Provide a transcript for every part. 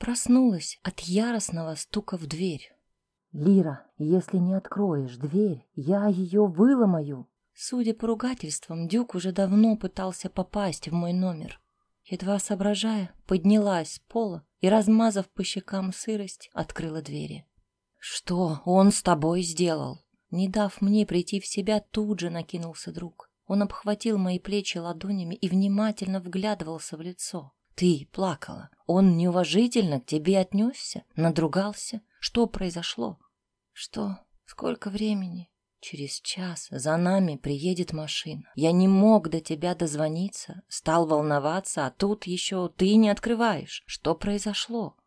Проснулась от яростного стука в дверь. «Лира, если не откроешь дверь, я ее выломаю!» Судя по ругательствам, Дюк уже давно пытался попасть в мой номер. Едва соображая, поднялась с пола и, размазав по щекам сырость, открыла двери. «Что он с тобой сделал?» Не дав мне прийти в себя, тут же накинулся друг. Он обхватил мои плечи ладонями и внимательно вглядывался в лицо. «Ты плакала. Он неуважительно к тебе отнесся, надругался. Что произошло?» «Что? Сколько времени?» «Через час за нами приедет машина. Я не мог до тебя дозвониться, стал волноваться, а тут еще ты не открываешь. Что произошло?»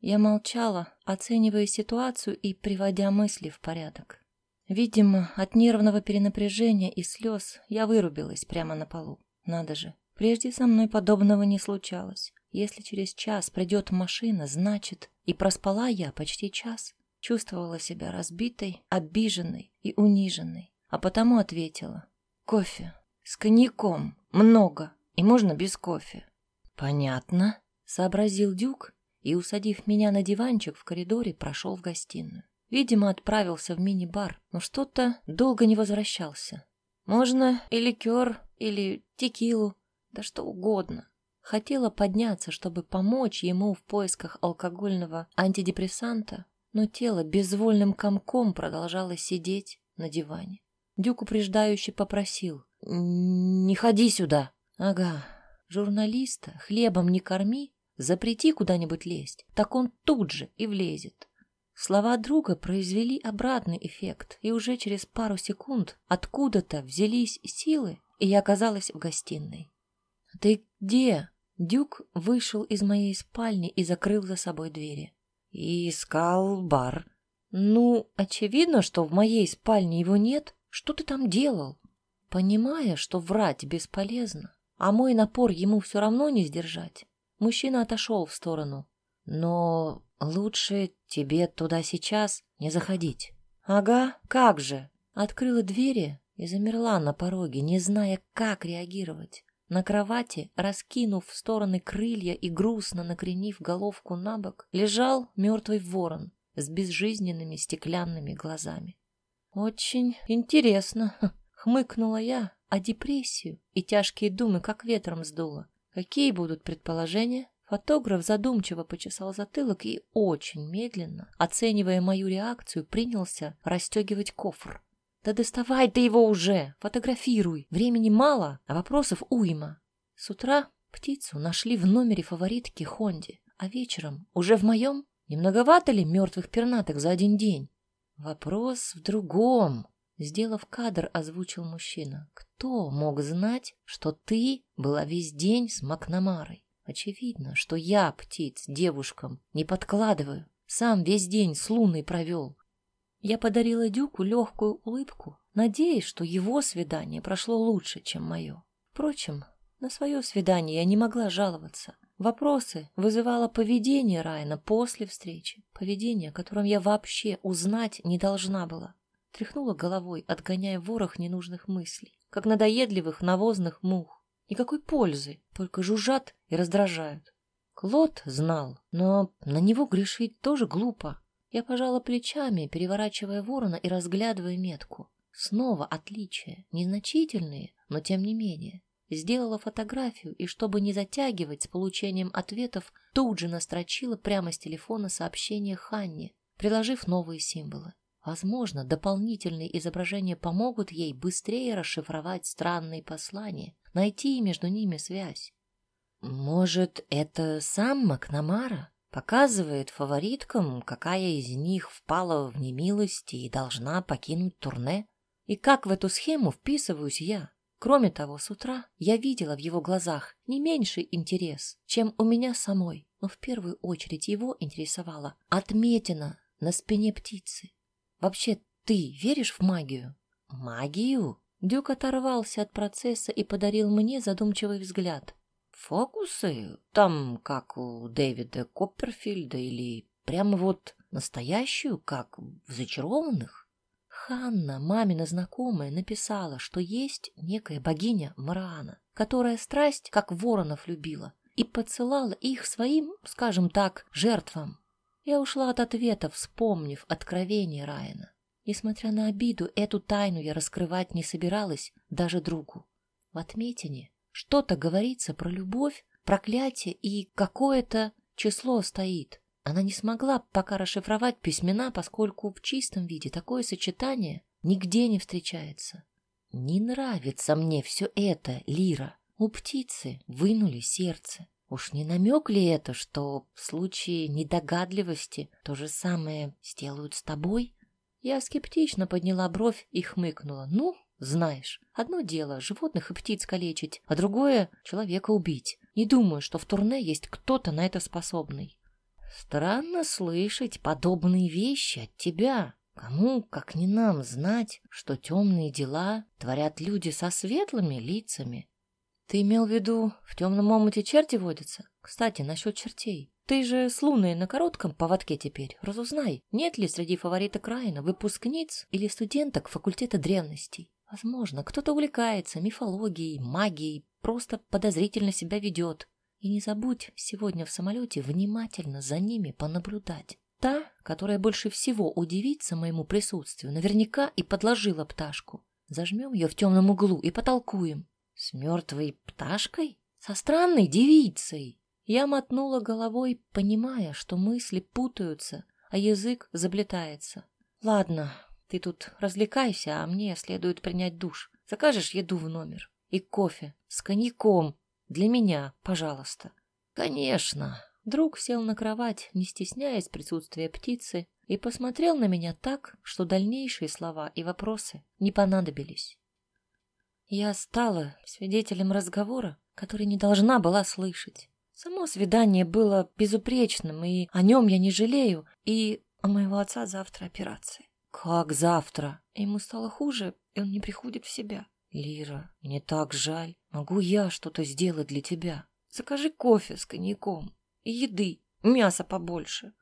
Я молчала, оценивая ситуацию и приводя мысли в порядок. Видимо, от нервного перенапряжения и слез я вырубилась прямо на полу. Надо же, прежде со мной подобного не случалось. Если через час придет машина, значит, и проспала я почти час. Чувствовала себя разбитой, обиженной и униженной, а потому ответила. Кофе. С коньяком. Много. И можно без кофе. Понятно, сообразил Дюк и, усадив меня на диванчик в коридоре, прошел в гостиную. Видимо, отправился в мини-бар, но что-то долго не возвращался. Можно и ликер, или текилу, да что угодно. Хотела подняться, чтобы помочь ему в поисках алкогольного антидепрессанта, но тело безвольным комком продолжало сидеть на диване. Дюк упреждающе попросил. «Не ходи сюда!» «Ага, журналиста хлебом не корми, запрети куда-нибудь лезть, так он тут же и влезет. Слова друга произвели обратный эффект, и уже через пару секунд откуда-то взялись силы, и я оказалась в гостиной. «Ты где?» Дюк вышел из моей спальни и закрыл за собой двери. «И искал бар». «Ну, очевидно, что в моей спальне его нет. Что ты там делал?» Понимая, что врать бесполезно, а мой напор ему все равно не сдержать, мужчина отошел в сторону. «Но Лучше тебе туда сейчас не заходить. Ага, как же. Открыла двери и замерла на пороге, не зная, как реагировать. На кровати, раскинув в стороны крылья и грустно накренив головку на бок, лежал мертвый ворон с безжизненными стеклянными глазами. «Очень интересно», — хмыкнула я, а депрессию и тяжкие думы как ветром сдуло. Какие будут предположения? Фотограф задумчиво почесал затылок и очень медленно, оценивая мою реакцию, принялся расстегивать кофр. «Да доставай ты его уже! Фотографируй! Времени мало, а вопросов уйма!» С утра птицу нашли в номере фаворитки Хонди, а вечером уже в моем не многовато ли мертвых пернатых за один день? Вопрос в другом. Сделав кадр, озвучил мужчина. Кто мог знать, что ты была весь день с Макнамарой? Очевидно, что я птиц девушкам не подкладываю. Сам весь день с луной провел. Я подарила Дюку легкую улыбку, надеясь, что его свидание прошло лучше, чем мое. Впрочем, на свое свидание я не могла жаловаться. Вопросы вызывало поведение Райана после встречи, поведение, о котором я вообще узнать не должна была. Тряхнула головой, отгоняя ворох ненужных мыслей, как надоедливых навозных мух. Никакой пользы, только жужжат и раздражают. Клод знал, но на него грешить тоже глупо. Я пожала плечами, переворачивая ворона и разглядывая метку. Снова отличия, незначительные, но тем не менее. Сделала фотографию и, чтобы не затягивать с получением ответов, тут же настрочила прямо с телефона сообщение Ханне, приложив новые символы. Возможно, дополнительные изображения помогут ей быстрее расшифровать странные послания, найти между ними связь. Может, это сам Макнамара показывает фавориткам, какая из них впала в немилость и должна покинуть турне? И как в эту схему вписываюсь я? Кроме того, с утра я видела в его глазах не меньший интерес, чем у меня самой, но в первую очередь его интересовала отметина на спине птицы. Вообще, ты веришь в магию? Магию? Дюк оторвался от процесса и подарил мне задумчивый взгляд. Фокусы? Там, как у Дэвида Копперфильда, или прямо вот настоящую, как в «Зачарованных»? Ханна, мамина знакомая, написала, что есть некая богиня Мараана, которая страсть, как воронов, любила, и подсылала их своим, скажем так, жертвам. Я ушла от ответа, вспомнив откровение Райана. Несмотря на обиду, эту тайну я раскрывать не собиралась даже другу. В отметине что-то говорится про любовь, проклятие и какое-то число стоит. Она не смогла пока расшифровать письмена, поскольку в чистом виде такое сочетание нигде не встречается. Не нравится мне все это, Лира. У птицы вынули сердце. Уж не намек ли это, что в случае недогадливости то же самое сделают с тобой? Я скептично подняла бровь и хмыкнула. Ну, знаешь, одно дело животных и птиц калечить, а другое — человека убить. Не думаю, что в турне есть кто-то на это способный. Странно слышать подобные вещи от тебя. Кому, как не нам, знать, что темные дела творят люди со светлыми лицами? Ты имел в виду, в темном омуте черти водятся? Кстати, насчет чертей. Ты же с Луной на коротком поводке теперь. Разузнай, нет ли среди фавориток Райана выпускниц или студенток факультета древностей. Возможно, кто-то увлекается мифологией, магией, просто подозрительно себя ведет. И не забудь сегодня в самолете внимательно за ними понаблюдать. Та, которая больше всего удивится моему присутствию, наверняка и подложила пташку. Зажмем ее в темном углу и потолкуем. С мертвой пташкой? Со странной девицей? Я мотнула головой, понимая, что мысли путаются, а язык заплетается. Ладно, ты тут развлекайся, а мне следует принять душ. Закажешь еду в номер и кофе с коньяком для меня, пожалуйста. Конечно. Друг сел на кровать, не стесняясь присутствия птицы, и посмотрел на меня так, что дальнейшие слова и вопросы не понадобились. Я стала свидетелем разговора, который не должна была слышать. Само свидание было безупречным, и о нем я не жалею, и у моего отца завтра операция. Как завтра? Ему стало хуже, и он не приходит в себя. Лира, мне так жаль. Могу я что-то сделать для тебя? Закажи кофе с коньяком и еды, мяса побольше.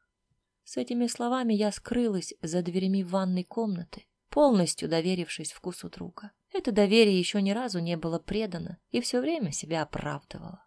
С этими словами я скрылась за дверями ванной комнаты, полностью доверившись вкусу друга. Это доверие еще ни разу не было предано и все время себя оправдывало.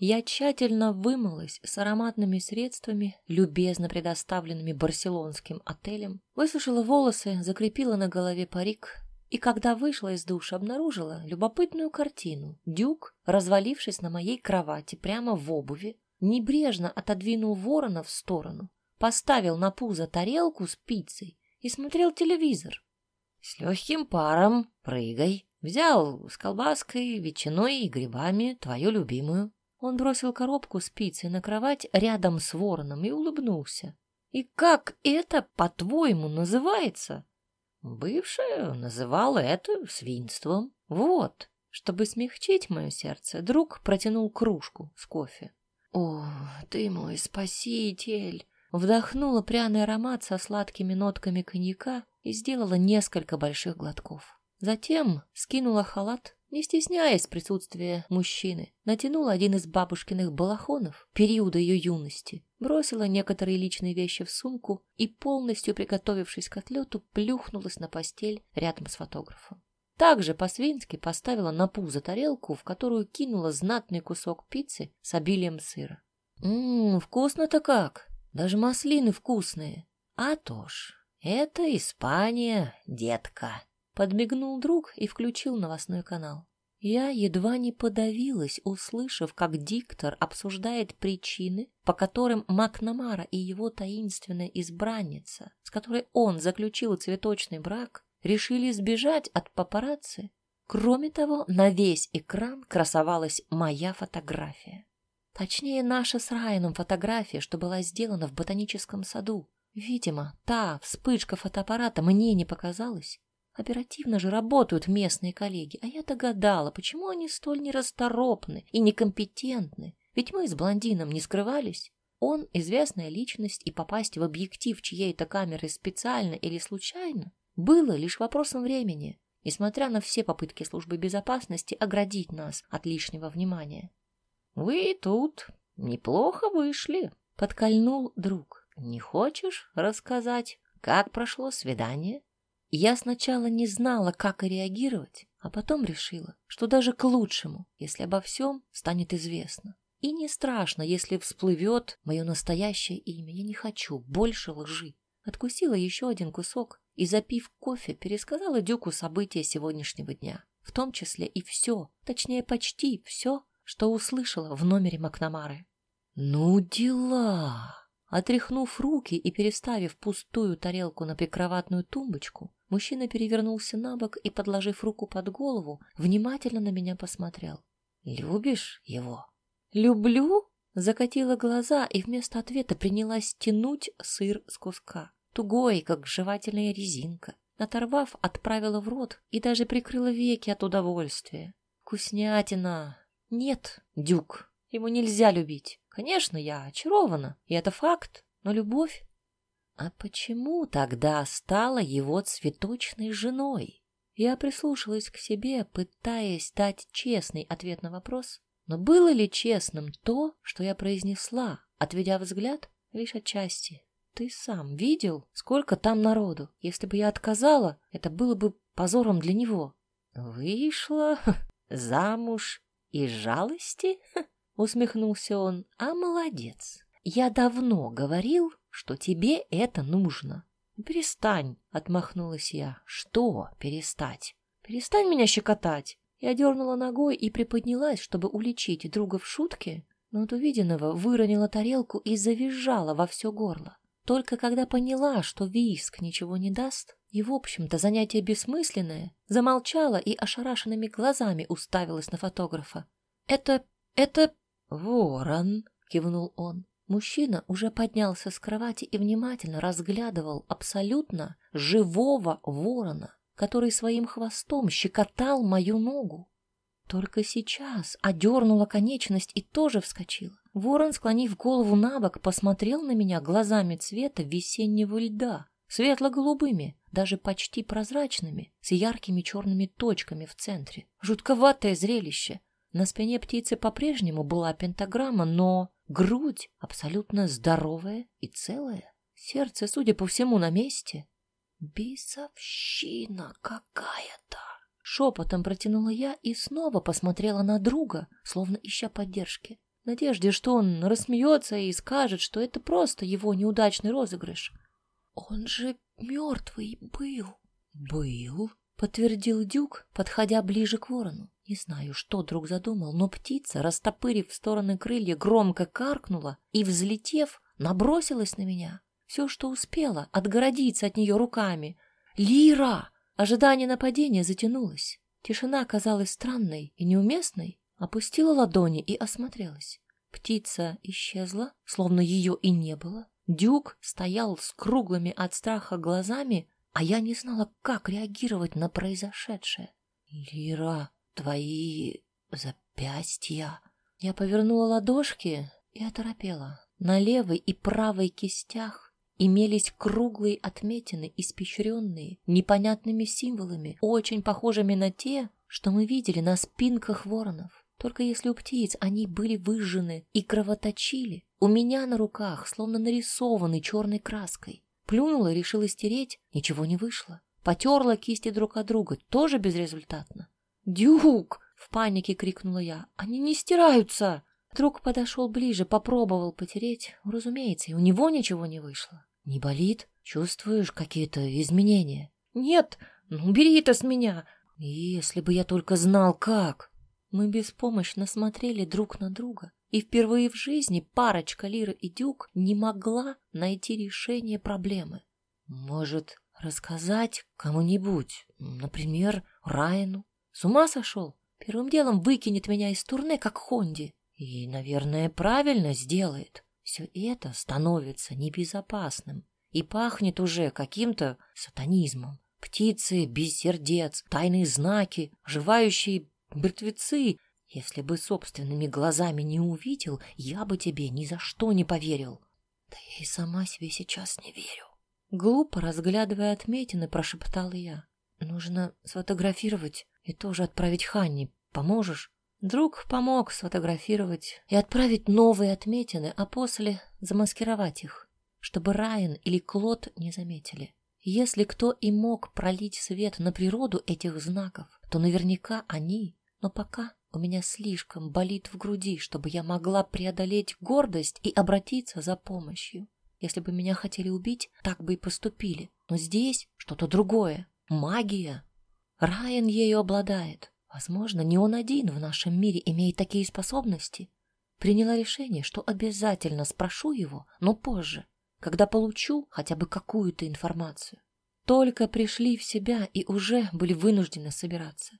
Я тщательно вымылась с ароматными средствами, любезно предоставленными барселонским отелем, высушила волосы, закрепила на голове парик и когда вышла из душа, обнаружила любопытную картину. Дюк, развалившись на моей кровати прямо в обуви, небрежно отодвинул ворона в сторону, поставил на пузо тарелку с пиццей и смотрел телевизор. С легким паром прыгай. Взял с колбаской, ветчиной и грибами твою любимую. Он бросил коробку с на кровать рядом с вороном и улыбнулся. «И как это, по-твоему, называется?» Бывшая называла это свинством. Вот, чтобы смягчить мое сердце, друг протянул кружку с кофе. «О, ты мой спаситель!» Вдохнула пряный аромат со сладкими нотками коньяка и сделала несколько больших глотков. Затем скинула халат, не стесняясь присутствия мужчины, натянула один из бабушкиных балахонов периода ее юности, бросила некоторые личные вещи в сумку и, полностью приготовившись к отлету, плюхнулась на постель рядом с фотографом. Также по-свински поставила на пузо тарелку, в которую кинула знатный кусок пиццы с обилием сыра. «Ммм, вкусно-то как! Даже маслины вкусные! А то ж, это Испания, детка!» Подмигнул друг и включил новостной канал. Я едва не подавилась, услышав, как диктор обсуждает причины, по которым Макнамара и его таинственная избранница, с которой он заключил цветочный брак, решили сбежать от папарацци. Кроме того, на весь экран красовалась моя фотография. Точнее, наша с Райаном фотография, что была сделана в ботаническом саду. Видимо, та вспышка фотоаппарата мне не показалась, Оперативно же работают местные коллеги, а я догадала, почему они столь нерасторопны и некомпетентны. Ведь мы с блондином не скрывались. Он известная личность, и попасть в объектив чьей-то камеры специально или случайно было лишь вопросом времени, несмотря на все попытки службы безопасности оградить нас от лишнего внимания. «Вы тут неплохо вышли», — подкольнул друг. «Не хочешь рассказать, как прошло свидание?» Я сначала не знала, как реагировать, А потом решила, что даже к лучшему, если обо всем станет известно. И не страшно, если всплывет мое настоящее имя. Я не хочу больше лжи. Откусила еще один кусок и, запив кофе, пересказала Дюку события сегодняшнего дня, в том числе и все, точнее почти все, что услышала в номере Макнамары. «Ну дела!» Отряхнув руки и переставив пустую тарелку на прикроватную тумбочку, мужчина перевернулся на бок и, подложив руку под голову, внимательно на меня посмотрел. «Любишь его?» «Люблю?» Закатила глаза и вместо ответа принялась тянуть сыр с куска. Тугой, как жевательная резинка. Оторвав, отправила в рот и даже прикрыла веки от удовольствия. Вкуснятина! Нет, Дюк, ему нельзя любить. Конечно, я очарована, и это факт, но любовь... А почему тогда стала его цветочной женой? Я прислушалась к себе, пытаясь дать честный ответ на вопрос, но было ли честным то, что я произнесла, отведя взгляд лишь отчасти? Ты сам видел, сколько там народу? Если бы я отказала, это было бы позором для него. Вышла замуж из жалости? Усмехнулся он. А молодец. Я давно говорил, что тебе это нужно. Перестань, отмахнулась я. Что перестать? Перестань меня щекотать. Я дернула ногой и приподнялась, чтобы уличить друга в шутке, но от увиденного выронила тарелку и завизжала во все горло. Только когда поняла, что виск ничего не даст, и, в общем-то, занятие бессмысленное, замолчала и ошарашенными глазами уставилась на фотографа. «Это... это «Ворон!» — кивнул он. Мужчина уже поднялся с кровати и внимательно разглядывал абсолютно живого ворона, который своим хвостом щекотал мою ногу. Только сейчас одернула конечность и тоже вскочила. Ворон, склонив голову на бок, посмотрел на меня глазами цвета весеннего льда, светло-голубыми, даже почти прозрачными, с яркими черными точками в центре. Жутковатое зрелище, на спине птицы по-прежнему была пентаграмма, но грудь абсолютно здоровая и целая. Сердце, судя по всему, на месте. «Бесовщина какая-то!» Шепотом протянула я и снова посмотрела на друга, словно ища поддержки. В надежде, что он рассмеется и скажет, что это просто его неудачный розыгрыш. «Он же мертвый был!» «Был?» — подтвердил Дюк, подходя ближе к ворону. Не знаю, что друг задумал, но птица, растопырив в стороны крылья, громко каркнула и, взлетев, набросилась на меня. Все, что успела, отгородиться от нее руками. «Лира!» Ожидание нападения затянулось. Тишина казалась странной и неуместной. Опустила ладони и осмотрелась. Птица исчезла, словно ее и не было. Дюк стоял с круглыми от страха глазами, а я не знала, как реагировать на произошедшее. «Лира!» Твои запястья. Я повернула ладошки и оторопела. На левой и правой кистях имелись круглые отметины, испещренные непонятными символами, очень похожими на те, что мы видели на спинках воронов. Только если у птиц они были выжжены и кровоточили, у меня на руках словно нарисованы черной краской. Плюнула, решила стереть, ничего не вышло. Потерла кисти друг от друга, тоже безрезультатно. «Дюк!» — в панике крикнула я. «Они не стираются!» Друг подошел ближе, попробовал потереть. Разумеется, и у него ничего не вышло. «Не болит? Чувствуешь какие-то изменения?» «Нет! Ну, бери это с меня!» «Если бы я только знал, как!» Мы беспомощно смотрели друг на друга, и впервые в жизни парочка Лира и Дюк не могла найти решение проблемы. «Может, рассказать кому-нибудь, например, Райану?» С ума сошел? Первым делом выкинет меня из турне, как Хонди. И, наверное, правильно сделает. Все это становится небезопасным и пахнет уже каким-то сатанизмом. Птицы без сердец, тайные знаки, оживающие мертвецы. Если бы собственными глазами не увидел, я бы тебе ни за что не поверил. Да я и сама себе сейчас не верю. Глупо разглядывая отметины, прошептала я. Нужно сфотографировать и тоже отправить Ханни. Поможешь? Друг помог сфотографировать и отправить новые отметины, а после замаскировать их, чтобы Райан или Клод не заметили. Если кто и мог пролить свет на природу этих знаков, то наверняка они. Но пока у меня слишком болит в груди, чтобы я могла преодолеть гордость и обратиться за помощью. Если бы меня хотели убить, так бы и поступили. Но здесь что-то другое. Магия. Райан ею обладает. Возможно, не он один в нашем мире имеет такие способности. Приняла решение, что обязательно спрошу его, но позже, когда получу хотя бы какую-то информацию. Только пришли в себя и уже были вынуждены собираться.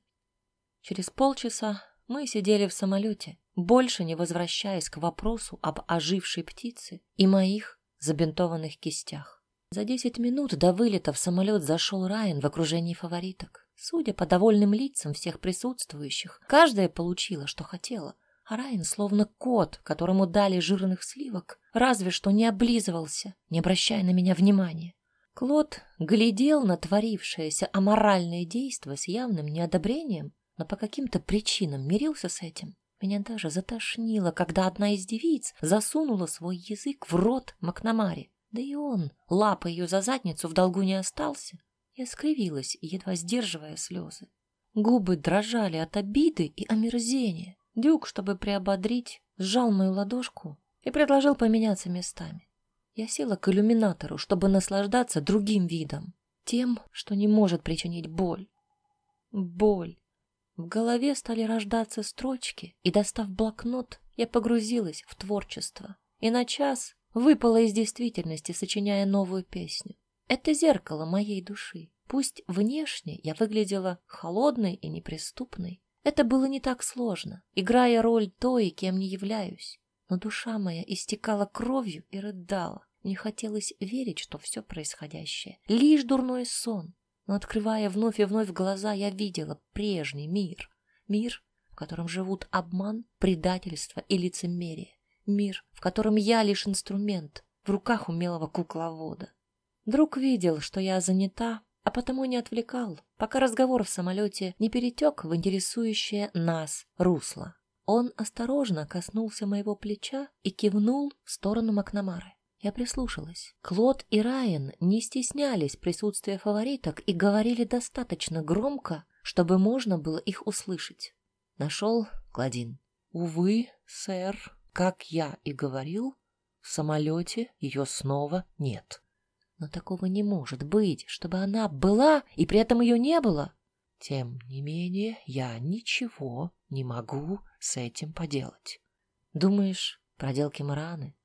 Через полчаса мы сидели в самолете, больше не возвращаясь к вопросу об ожившей птице и моих забинтованных кистях. За десять минут до вылета в самолет зашел Райан в окружении фавориток. Судя по довольным лицам всех присутствующих, каждая получила, что хотела, а Райан, словно кот, которому дали жирных сливок, разве что не облизывался, не обращая на меня внимания. Клод глядел на творившееся аморальное действо с явным неодобрением, но по каким-то причинам мирился с этим. Меня даже затошнило, когда одна из девиц засунула свой язык в рот Макнамаре. Да и он, лапа ее за задницу, в долгу не остался. Я скривилась, едва сдерживая слезы. Губы дрожали от обиды и омерзения. Дюк, чтобы приободрить, сжал мою ладошку и предложил поменяться местами. Я села к иллюминатору, чтобы наслаждаться другим видом, тем, что не может причинить боль. Боль. В голове стали рождаться строчки, и, достав блокнот, я погрузилась в творчество. И на час выпала из действительности, сочиняя новую песню. Это зеркало моей души. Пусть внешне я выглядела холодной и неприступной, это было не так сложно, играя роль той, кем не являюсь. Но душа моя истекала кровью и рыдала. Мне хотелось верить, что все происходящее — лишь дурной сон, но, открывая вновь и вновь глаза, я видела прежний мир. Мир, в котором живут обман, предательство и лицемерие. Мир, в котором я лишь инструмент в руках умелого кукловода. Друг видел, что я занята, а потому не отвлекал, пока разговор в самолете не перетек в интересующее нас русло. Он осторожно коснулся моего плеча и кивнул в сторону Макнамары. Я прислушалась. Клод и Райан не стеснялись присутствия фавориток и говорили достаточно громко, чтобы можно было их услышать. Нашел Кладин. Увы, сэр, как я и говорил, в самолете ее снова нет. Но такого не может быть, чтобы она была и при этом ее не было. Тем не менее, я ничего не могу с этим поделать. Думаешь, проделки Мараны?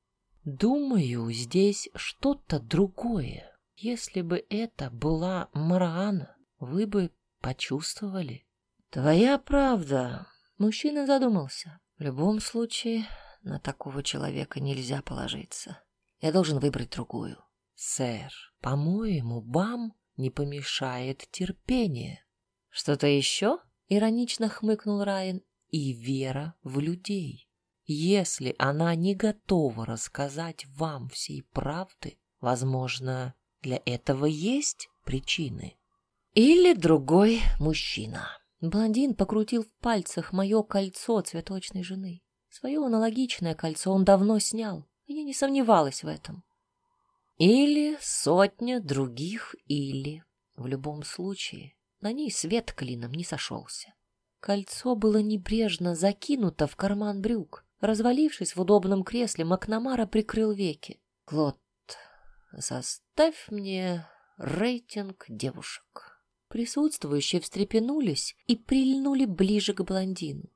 Думаю, здесь что-то другое. Если бы это была Марана, вы бы почувствовали. Твоя правда. Мужчина задумался. В любом случае, на такого человека нельзя положиться. Я должен выбрать другую. Сэр, по-моему, вам не помешает терпение. Что-то еще? Иронично хмыкнул Райан. И вера в людей. Если она не готова рассказать вам всей правды, возможно, для этого есть причины. Или другой мужчина. Блондин покрутил в пальцах мое кольцо цветочной жены. Свое аналогичное кольцо он давно снял, и я не сомневалась в этом. Или сотня других или. В любом случае, на ней свет клином не сошелся. Кольцо было небрежно закинуто в карман брюк. Развалившись в удобном кресле, Макнамара прикрыл веки. «Клод, составь мне рейтинг девушек». Присутствующие встрепенулись и прильнули ближе к блондину.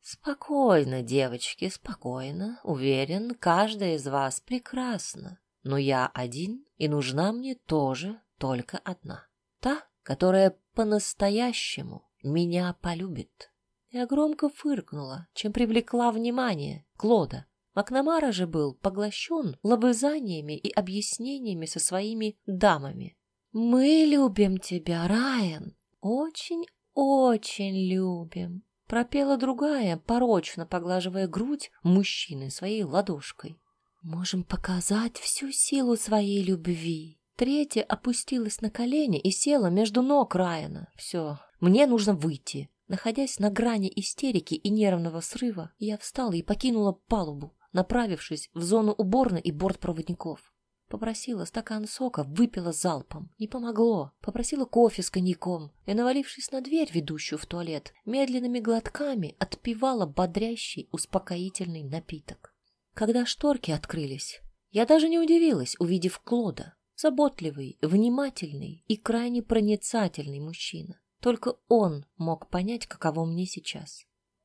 «Спокойно, девочки, спокойно. Уверен, каждая из вас прекрасна. Но я один, и нужна мне тоже только одна. Та, которая по-настоящему меня полюбит». Я громко фыркнула, чем привлекла внимание Клода. Макнамара же был поглощен лобызаниями и объяснениями со своими дамами. «Мы любим тебя, Райан, очень-очень любим», пропела другая, порочно поглаживая грудь мужчины своей ладошкой. «Можем показать всю силу своей любви». Третья опустилась на колени и села между ног Райана. «Все, мне нужно выйти». Находясь на грани истерики и нервного срыва, я встала и покинула палубу, направившись в зону уборной и бортпроводников. Попросила стакан сока, выпила залпом. Не помогло. Попросила кофе с коньяком. И, навалившись на дверь, ведущую в туалет, медленными глотками отпивала бодрящий, успокоительный напиток. Когда шторки открылись, я даже не удивилась, увидев Клода. Заботливый, внимательный и крайне проницательный мужчина. Только он мог понять, каково мне сейчас.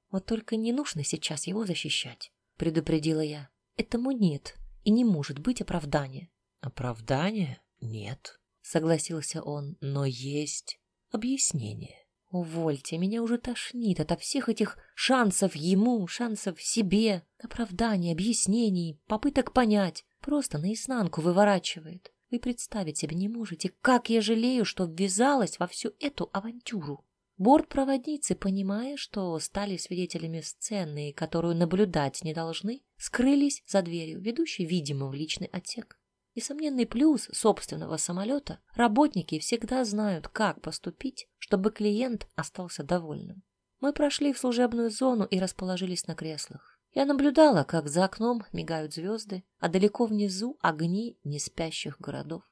Вот только не нужно сейчас его защищать, предупредила я. Этому нет и не может быть оправдания. Оправдания нет, согласился он, но есть объяснение. Увольте, меня уже тошнит от всех этих шансов ему, шансов себе, оправданий, объяснений, попыток понять. Просто наизнанку выворачивает. Вы представить себе не можете, как я жалею, что ввязалась во всю эту авантюру. Бортпроводницы, понимая, что стали свидетелями сцены, которую наблюдать не должны, скрылись за дверью, ведущей, видимо, в личный отсек. Несомненный плюс собственного самолета – работники всегда знают, как поступить, чтобы клиент остался довольным. Мы прошли в служебную зону и расположились на креслах. Я наблюдала, как за окном мигают звезды, а далеко внизу огни неспящих городов.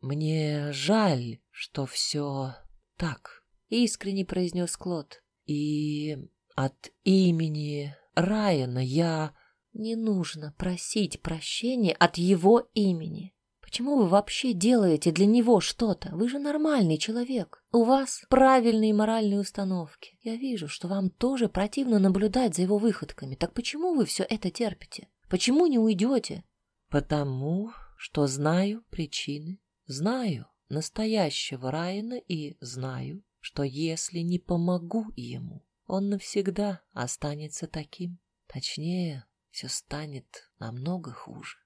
«Мне жаль, что все так», — искренне произнес Клод. «И от имени Райана я не нужно просить прощения от его имени. Почему вы вообще делаете для него что-то? Вы же нормальный человек. У вас правильные моральные установки. Я вижу, что вам тоже противно наблюдать за его выходками. Так почему вы все это терпите? Почему не уйдете? Потому что знаю причины. Знаю настоящего Райана и знаю, что если не помогу ему, он навсегда останется таким. Точнее, все станет намного хуже.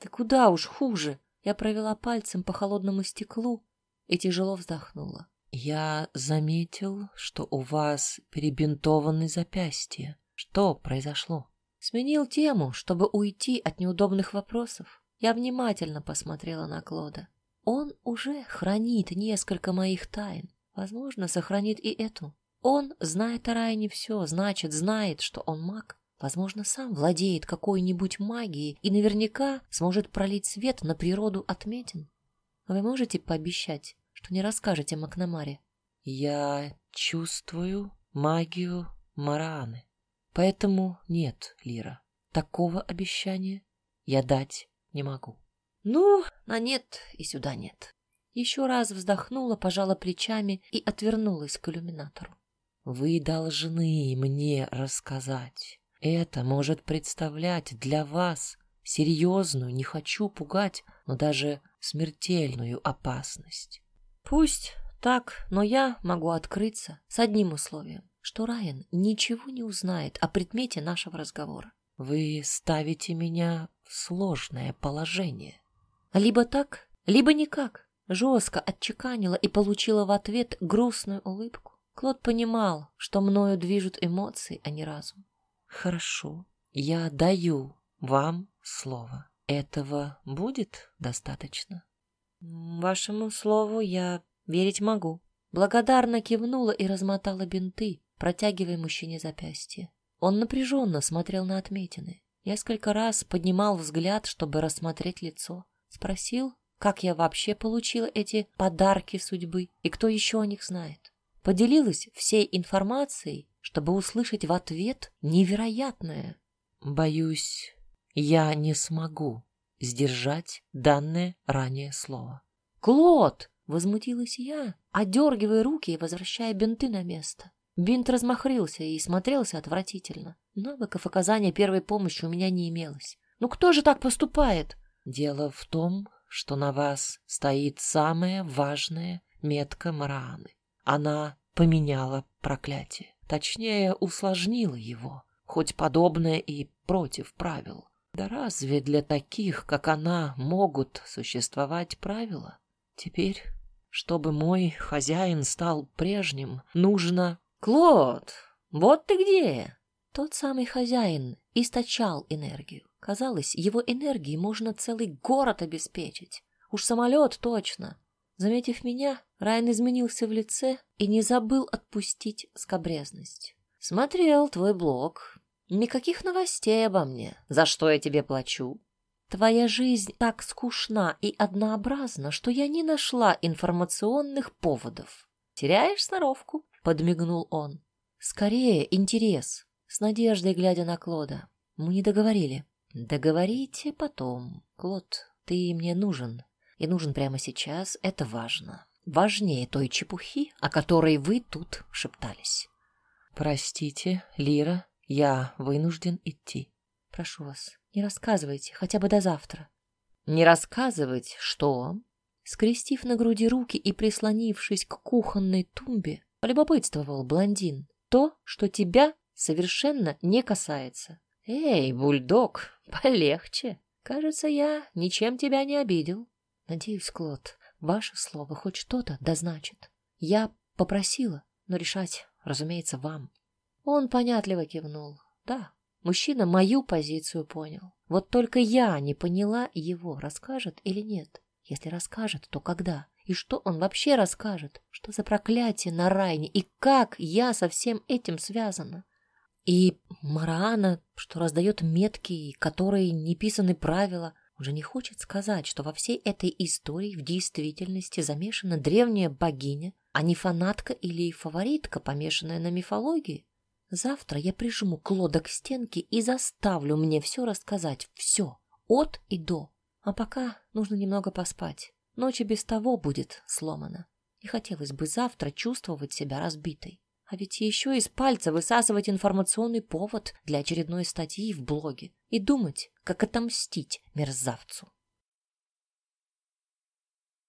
Да куда уж хуже? Я провела пальцем по холодному стеклу и тяжело вздохнула. Я заметил, что у вас перебинтованы запястья. Что произошло? Сменил тему, чтобы уйти от неудобных вопросов. Я внимательно посмотрела на Клода. Он уже хранит несколько моих тайн. Возможно, сохранит и эту. Он знает о Райане все, значит, знает, что он маг. Возможно, сам владеет какой-нибудь магией и наверняка сможет пролить свет на природу отметин. Вы можете пообещать, что не расскажете Макнамаре? Я чувствую магию Мараны. Поэтому нет, Лира, такого обещания я дать не могу. Ну, на нет и сюда нет. Еще раз вздохнула, пожала плечами и отвернулась к иллюминатору. Вы должны мне рассказать это может представлять для вас серьезную, не хочу пугать, но даже смертельную опасность. Пусть так, но я могу открыться с одним условием, что Райан ничего не узнает о предмете нашего разговора. Вы ставите меня в сложное положение. Либо так, либо никак. Жестко отчеканила и получила в ответ грустную улыбку. Клод понимал, что мною движут эмоции, а не разум. Хорошо, я даю вам слово. Этого будет достаточно? Вашему слову я верить могу. Благодарно кивнула и размотала бинты, протягивая мужчине запястье. Он напряженно смотрел на отметины. Несколько раз поднимал взгляд, чтобы рассмотреть лицо. Спросил, как я вообще получила эти подарки судьбы и кто еще о них знает. Поделилась всей информацией чтобы услышать в ответ невероятное. Боюсь, я не смогу сдержать данное ранее слово. Клод! Возмутилась я, одергивая руки и возвращая бинты на место. Бинт размахрился и смотрелся отвратительно. Навыков оказания первой помощи у меня не имелось. Ну кто же так поступает? Дело в том, что на вас стоит самая важная метка Марааны. Она поменяла проклятие. Точнее, усложнила его, хоть подобное и против правил. Да разве для таких, как она, могут существовать правила? Теперь, чтобы мой хозяин стал прежним, нужно... Клод, вот ты где! Тот самый хозяин источал энергию. Казалось, его энергией можно целый город обеспечить. Уж самолет точно. Заметив меня, Райан изменился в лице и не забыл отпустить скобрезность. «Смотрел твой блог. Никаких новостей обо мне. За что я тебе плачу?» Твоя жизнь так скучна и однообразна, что я не нашла информационных поводов. Теряешь сноровку? Подмигнул он. Скорее, интерес. С надеждой глядя на Клода. Мы не договорили. Договорите потом. Клод, ты мне нужен. И нужен прямо сейчас. Это важно. Важнее той чепухи, о которой вы тут шептались. Простите, Лира, я вынужден идти. Прошу вас, не рассказывайте, хотя бы до завтра. Не рассказывать, что? Скрестив на груди руки и прислонившись к кухонной тумбе, полюбопытствовал блондин. То, что тебя совершенно не касается. Эй, бульдог, полегче. Кажется, я ничем тебя не обидел. Надеюсь, Клод, ваше слово хоть что-то дозначит. Я попросила, но решать, разумеется, вам. Он понятливо кивнул. Да, мужчина мою позицию понял. Вот только я не поняла его, расскажет или нет. Если расскажет, то когда? И что он вообще расскажет? Что за проклятие на Райне? И как я со всем этим связана? И Мараана, что раздает метки, которые не писаны правила, уже не хочет сказать, что во всей этой истории в действительности замешана древняя богиня, а не фанатка или фаворитка, помешанная на мифологии. Завтра я прижму Клода к стенке и заставлю мне все рассказать, все, от и до. А пока нужно немного поспать. Ночь без того будет сломана. И хотелось бы завтра чувствовать себя разбитой. А ведь еще из пальца высасывать информационный повод для очередной статьи в блоге и думать, как отомстить мерзавцу.